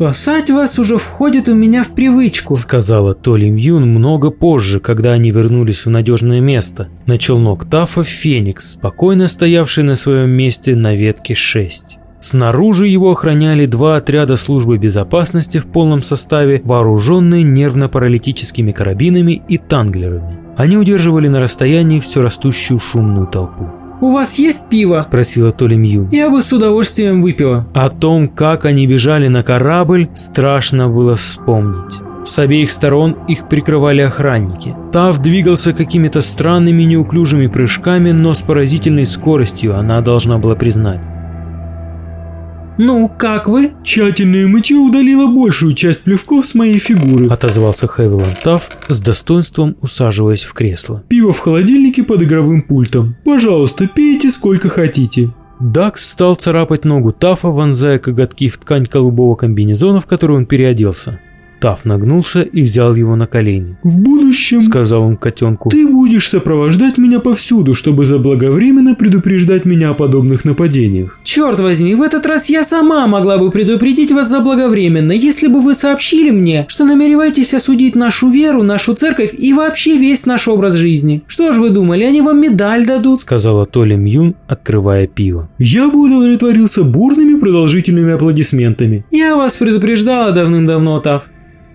«Спасать вас уже входит у меня в привычку», сказала Толи Мьюн много позже, когда они вернулись в надежное место, на челнок Тафа Феникс, спокойно стоявший на своем месте на ветке 6. Снаружи его охраняли два отряда службы безопасности в полном составе, вооруженные нервно-паралитическими карабинами и танглерами. Они удерживали на расстоянии все растущую шумную толпу. «У вас есть пиво?» – спросила Толи Мью. «Я бы с удовольствием выпила». О том, как они бежали на корабль, страшно было вспомнить. С обеих сторон их прикрывали охранники. Тав двигался какими-то странными неуклюжими прыжками, но с поразительной скоростью, она должна была признать. «Ну, как вы?» «Тщательное мытье удалило большую часть плевков с моей фигуры», — отозвался Хевиланд Тафф, с достоинством усаживаясь в кресло. «Пиво в холодильнике под игровым пультом. Пожалуйста, пейте сколько хотите». Дакс стал царапать ногу Тафа, вонзая коготки в ткань голубого комбинезона, в который он переоделся. Таф нагнулся и взял его на колени. «В будущем», — сказал он котенку, — «ты будешь сопровождать меня повсюду, чтобы заблаговременно предупреждать меня о подобных нападениях». «Черт возьми, в этот раз я сама могла бы предупредить вас заблаговременно, если бы вы сообщили мне, что намереваетесь осудить нашу веру, нашу церковь и вообще весь наш образ жизни. Что ж вы думали, они вам медаль дадут?» — сказала Толя Мьюн, открывая пиво. «Я бы удовлетворился бурными продолжительными аплодисментами». «Я вас предупреждала давным-давно, Тав.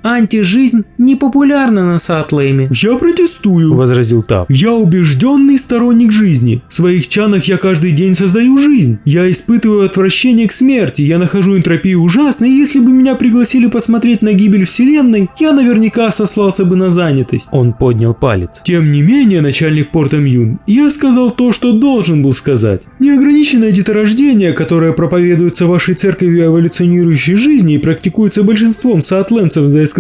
Антижизнь не популярна на Сатлейме. «Я протестую», — возразил Тав. «Я убежденный сторонник жизни. В своих чанах я каждый день создаю жизнь. Я испытываю отвращение к смерти. Я нахожу энтропию ужасной, и если бы меня пригласили посмотреть на гибель Вселенной, я наверняка сослался бы на занятость». Он поднял палец. «Тем не менее, начальник порта Мьюн, я сказал то, что должен был сказать. Неограниченное деторождение, которое проповедуется в вашей церкви эволюционирующей жизни и практикуется большинством саатлемцев за исключением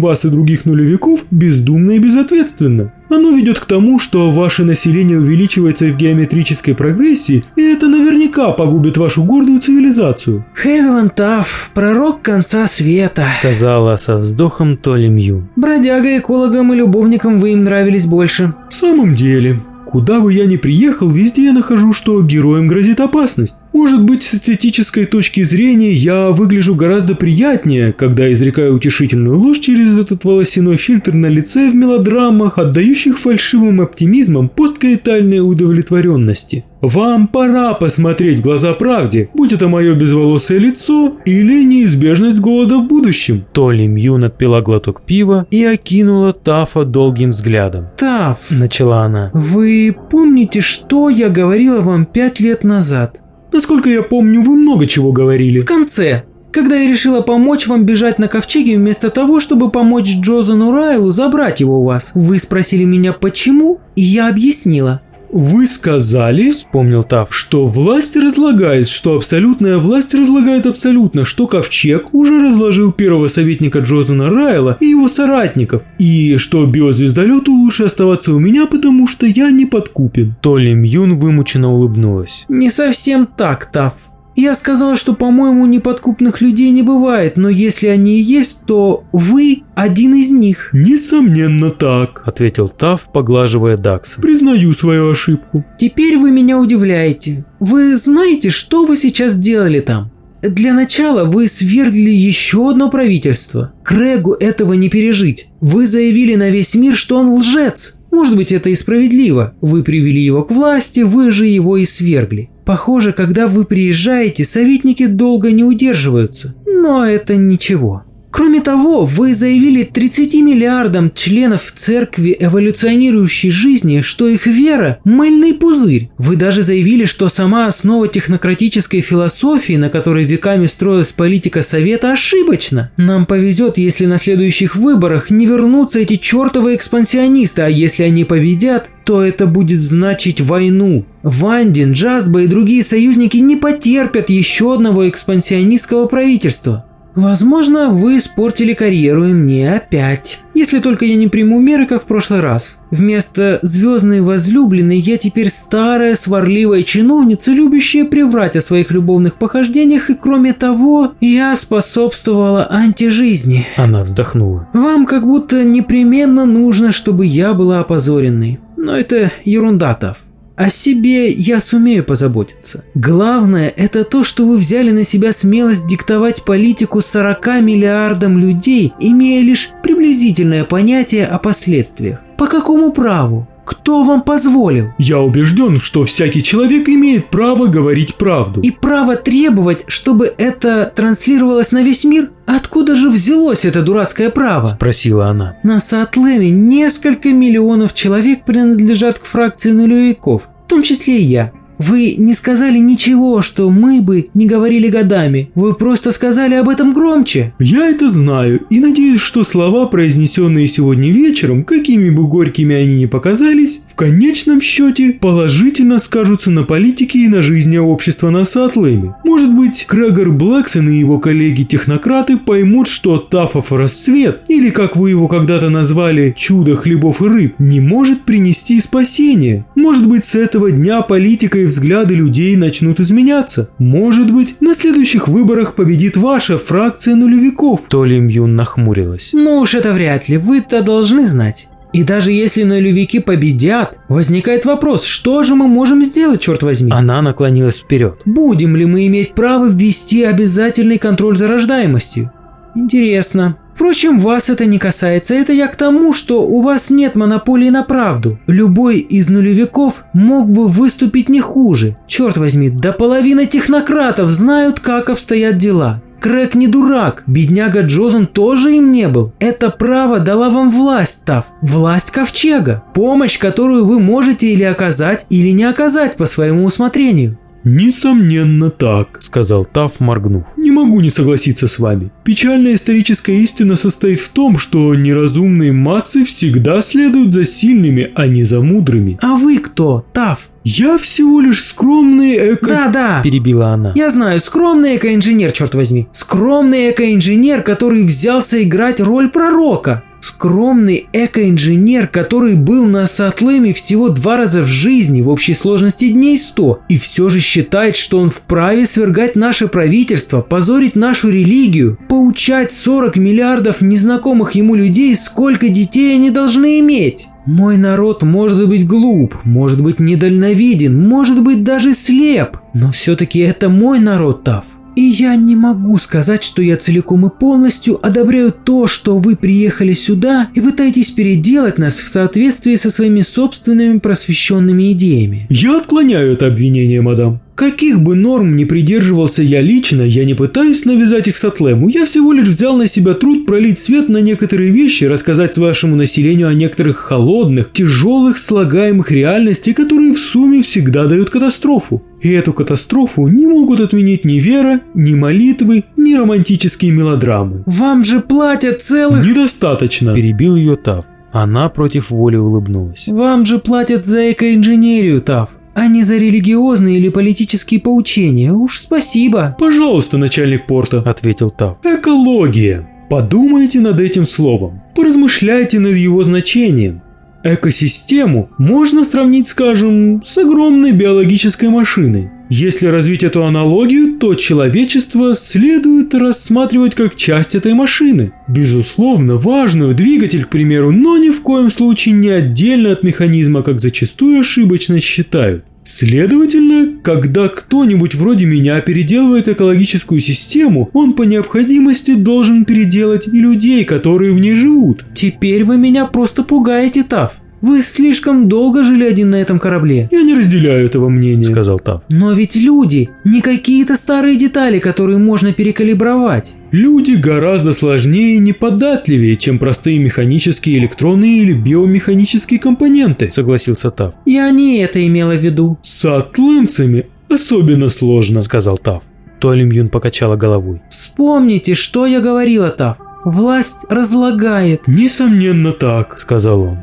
вас и других нулевиков, бездумно и безответственно. Оно ведет к тому, что ваше население увеличивается в геометрической прогрессии, и это наверняка погубит вашу гордую цивилизацию. Хевиланд Тафф, пророк конца света, сказала со вздохом Толи Мью. Бродяга, экологам и любовникам вы им нравились больше. В самом деле, Куда бы я ни приехал, везде я нахожу, что героям грозит опасность. Может быть, с эстетической точки зрения я выгляжу гораздо приятнее, когда изрекаю утешительную ложь через этот волосяной фильтр на лице в мелодрамах, отдающих фальшивым оптимизмом посткаитальной удовлетворенности. Вам пора посмотреть в глаза правде, будь это мое безволосое лицо или неизбежность голода в будущем. Толи Мьюн отпила глоток пива и окинула Тафа долгим взглядом. «Таф», — начала она, — «вы помните, что я говорила вам пять лет назад?» «Насколько я помню, вы много чего говорили». «В конце, когда я решила помочь вам бежать на ковчеге вместо того, чтобы помочь Джозану Райлу забрать его у вас. Вы спросили меня почему, и я объяснила. «Вы сказали, — вспомнил Тав, — что власть разлагает, что абсолютная власть разлагает абсолютно, что Ковчег уже разложил первого советника Джозана Райла и его соратников, и что биозвездолету лучше оставаться у меня, потому что я не подкупен». Толли Мьюн вымученно улыбнулась. «Не совсем так, Тав. Я сказала, что, по-моему, неподкупных людей не бывает, но если они и есть, то вы один из них. Несомненно так, ответил Тав, поглаживая Дакса. Признаю свою ошибку. Теперь вы меня удивляете. Вы знаете, что вы сейчас делали там? Для начала вы свергли еще одно правительство. Крэгу этого не пережить. Вы заявили на весь мир, что он лжец. Может быть, это и справедливо. Вы привели его к власти, вы же его и свергли. Похоже, когда вы приезжаете, советники долго не удерживаются. Но это ничего. Кроме того, вы заявили 30 миллиардам членов церкви эволюционирующей жизни, что их вера – мыльный пузырь. Вы даже заявили, что сама основа технократической философии, на которой веками строилась политика Совета, ошибочна. Нам повезет, если на следующих выборах не вернутся эти чертовы экспансионисты, а если они победят, то это будет значить войну. Вандин, Джазба и другие союзники не потерпят еще одного экспансионистского правительства. Возможно, вы испортили карьеру и мне опять. Если только я не приму меры, как в прошлый раз. Вместо звездной возлюбленной я теперь старая сварливая чиновница, любящая приврать о своих любовных похождениях, и кроме того, я способствовала антижизни. Она вздохнула. Вам как будто непременно нужно, чтобы я была опозоренной. Но это ерунда, Тав. О себе я сумею позаботиться. Главное – это то, что вы взяли на себя смелость диктовать политику 40 миллиардам людей, имея лишь приблизительное понятие о последствиях. По какому праву? Кто вам позволил? Я убежден, что всякий человек имеет право говорить правду. И право требовать, чтобы это транслировалось на весь мир? Откуда же взялось это дурацкое право? Спросила она. На Саатлеме несколько миллионов человек принадлежат к фракции нулевиков, в том числе и я. Вы не сказали ничего, что мы бы не говорили годами. Вы просто сказали об этом громче. Я это знаю и надеюсь, что слова, произнесенные сегодня вечером, какими бы горькими они ни показались, в конечном счете положительно скажутся на политике и на жизни общества на Сатлэме. Может быть, Крегор Блэксон и его коллеги-технократы поймут, что Тафов расцвет, или как вы его когда-то назвали, чудо хлебов и рыб, не может принести спасение. Может быть, с этого дня политика и взгляды людей начнут изменяться. Может быть, на следующих выборах победит ваша фракция нулевиков. Толи Мьюн нахмурилась. Ну уж это вряд ли, вы-то должны знать. И даже если нулевики победят, возникает вопрос, что же мы можем сделать, черт возьми? Она наклонилась вперед. Будем ли мы иметь право ввести обязательный контроль за рождаемостью? Интересно. Впрочем, вас это не касается. Это я к тому, что у вас нет монополии на правду. Любой из нулевиков мог бы выступить не хуже. Черт возьми, до половины технократов знают, как обстоят дела. Крэг не дурак, бедняга Джозен тоже им не был. Это право дала вам власть, Тав, власть Ковчега, помощь, которую вы можете или оказать, или не оказать по своему усмотрению. «Несомненно так», — сказал Тав, моргнув. «Не могу не согласиться с вами. Печальная историческая истина состоит в том, что неразумные массы всегда следуют за сильными, а не за мудрыми». А вы кто, Тав? «Я всего лишь скромный эко...» Да-да, Перебила она. я знаю, скромный экоинженер, черт возьми. Скромный экоинженер, который взялся играть роль пророка. Скромный экоинженер, который был на Сатлеме всего два раза в жизни, в общей сложности дней сто, и все же считает, что он вправе свергать наше правительство, позорить нашу религию, поучать 40 миллиардов незнакомых ему людей, сколько детей они должны иметь. Мой народ может быть глуп, может быть недальновиден, может быть даже слеп, но все-таки это мой народ, Тав. И я не могу сказать, что я целиком и полностью одобряю то, что вы приехали сюда и пытаетесь переделать нас в соответствии со своими собственными просвещенными идеями. Я отклоняю это обвинение, мадам. Каких бы норм ни придерживался я лично, я не пытаюсь навязать их Сатлему. Я всего лишь взял на себя труд пролить свет на некоторые вещи, рассказать вашему населению о некоторых холодных, тяжелых слагаемых реальностей, которые в сумме всегда дают катастрофу. И эту катастрофу не могут отменить ни вера, ни молитвы, ни романтические мелодрамы. Вам же платят целых... Недостаточно. Перебил ее Тав. Она против воли улыбнулась. Вам же платят за экоинженерию, Тав, а не за религиозные или политические поучения. Уж спасибо. Пожалуйста, начальник порта. Ответил Тав. Экология. Подумайте над этим словом. Поразмышляйте над его значением. Экосистему можно сравнить, скажем, с огромной биологической машиной. Если развить эту аналогию, то человечество следует рассматривать как часть этой машины. Безусловно, важную, двигатель, к примеру, но ни в коем случае не отдельно от механизма, как зачастую ошибочно считают. Следовательно, когда кто-нибудь вроде меня переделывает экологическую систему, он по необходимости должен переделать и людей, которые в ней живут. Теперь вы меня просто пугаете, Тав. Вы слишком долго жили один на этом корабле. Я не разделяю этого мнения. Сказал Тав. Но ведь люди, не какие-то старые детали, которые можно перекалибровать. Люди гораздо сложнее и неподатливее, чем простые механические, электронные или биомеханические компоненты. Согласился Тав. Я не это имела в виду. С атланцами особенно сложно. Сказал Тав. Толи Мьюн покачала головой. Вспомните, что я говорила, Тав. Власть разлагает. Несомненно так. Сказал он.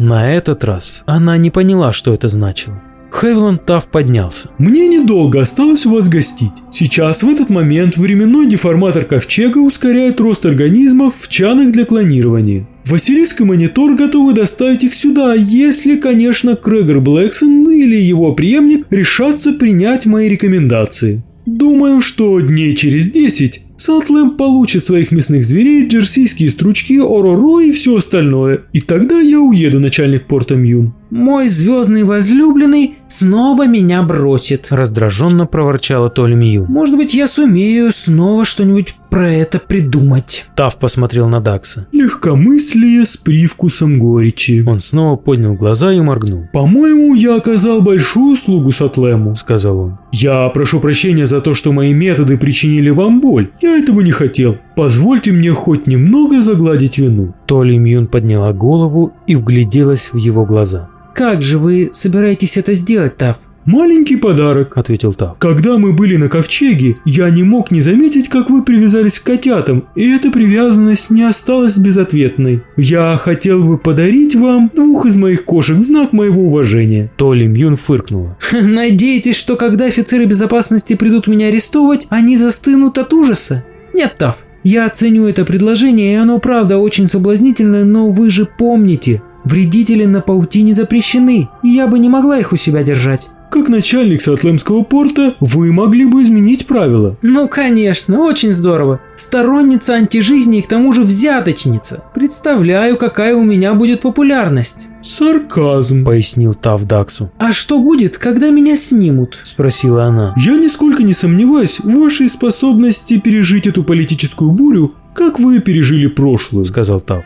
На этот раз она не поняла, что это значило. Хевиланд Тав поднялся. Мне недолго осталось у вас гостить. Сейчас в этот момент временной деформатор ковчега ускоряет рост организмов в чанах для клонирования. Василиск и монитор готовы доставить их сюда, если, конечно, Крегор Блэксон или его преемник решатся принять мои рекомендации. Думаю, что дней через 10 Сатлэм получит своих мясных зверей, джерсийские стручки, ороро и все остальное. И тогда я уеду, начальник порта Мьюн. Мой звездный возлюбленный снова меня бросит. Раздраженно проворчала Толь Мию. Может быть, я сумею снова что-нибудь про это придумать. Тав посмотрел на Дакса. Легкомыслие с привкусом горечи. Он снова поднял глаза и моргнул. «По-моему, я оказал большую услугу Сатлему», — сказал он. «Я прошу прощения за то, что мои методы причинили вам боль. Я этого не хотел. Позвольте мне хоть немного загладить вину». Толи Мьюн подняла голову и вгляделась в его глаза. «Как же вы собираетесь это сделать, Тав?» «Маленький подарок», — ответил Тав. «Когда мы были на ковчеге, я не мог не заметить, как вы привязались к котятам, и эта привязанность не осталась безответной. Я хотел бы подарить вам двух из моих кошек в знак моего уважения». Толи Мьюн фыркнула. «Надеетесь, что когда офицеры безопасности придут меня арестовывать, они застынут от ужаса? Нет, Тав, я оценю это предложение, и оно правда очень соблазнительное, но вы же помните, вредители на паутине запрещены, и я бы не могла их у себя держать. Как начальник Сатлемского порта, вы могли бы изменить правила. Ну, конечно, очень здорово. Сторонница антижизни и к тому же взяточница. Представляю, какая у меня будет популярность. Сарказм, пояснил Тав Даксу. А что будет, когда меня снимут? Спросила она. Я нисколько не сомневаюсь в вашей способности пережить эту политическую бурю, как вы пережили прошлую, сказал Тав.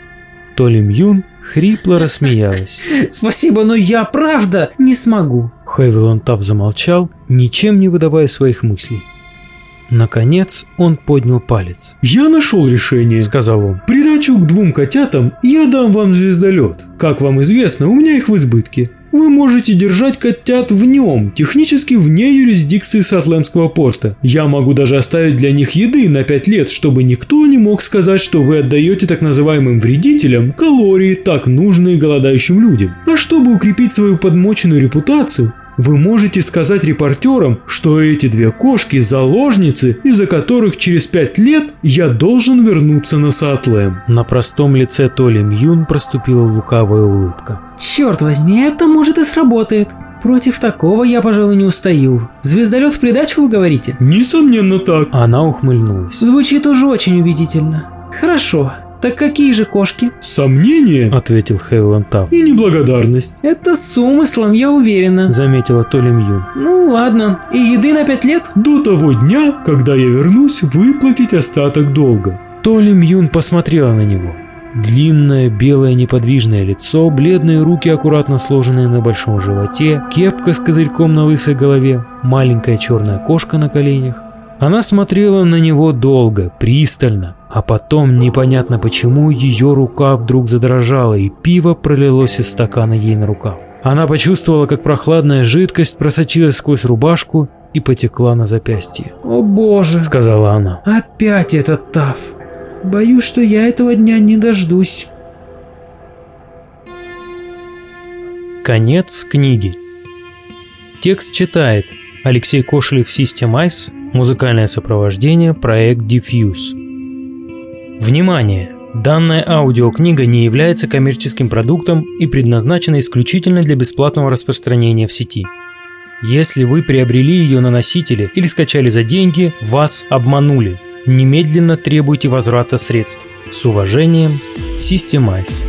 Толи Мьюн хрипло рассмеялась. «Спасибо, но я правда не смогу». Хэвилон Тав замолчал, ничем не выдавая своих мыслей. Наконец он поднял палец. «Я нашел решение», — сказал он. «Придачу к двум котятам я дам вам звездолет. Как вам известно, у меня их в избытке. Вы можете держать котят в нем, технически вне юрисдикции Сатлемского порта. Я могу даже оставить для них еды на 5 лет, чтобы никто не мог сказать, что вы отдаете так называемым вредителям калории, так нужные голодающим людям. А чтобы укрепить свою подмоченную репутацию, вы можете сказать репортерам, что эти две кошки – заложницы, из-за которых через пять лет я должен вернуться на Саатлем. На простом лице Толи Мьюн проступила лукавая улыбка. Черт возьми, это может и сработает. Против такого я, пожалуй, не устаю. Звездолет в придачу вы говорите? Несомненно так. Она ухмыльнулась. Звучит уже очень убедительно. Хорошо, так какие же кошки? Сомнение, ответил Хейланд Тав. И неблагодарность. Это с умыслом, я уверена, заметила Толи Мью. Ну ладно, и еды на пять лет? До того дня, когда я вернусь, выплатить остаток долга. Толи Мьюн посмотрела на него. Длинное, белое, неподвижное лицо, бледные руки, аккуратно сложенные на большом животе, кепка с козырьком на лысой голове, маленькая черная кошка на коленях. Она смотрела на него долго, пристально, а потом, непонятно почему, ее рука вдруг задрожала, и пиво пролилось из стакана ей на рукав. Она почувствовала, как прохладная жидкость просочилась сквозь рубашку и потекла на запястье. «О боже!» — сказала она. «Опять этот Таф! Боюсь, что я этого дня не дождусь». Конец книги. Текст читает Алексей Кошелев System Музыкальное сопровождение, проект Diffuse. Внимание! Данная аудиокнига не является коммерческим продуктом и предназначена исключительно для бесплатного распространения в сети. Если вы приобрели ее на носителе или скачали за деньги, вас обманули. Немедленно требуйте возврата средств. С уважением, Systemize.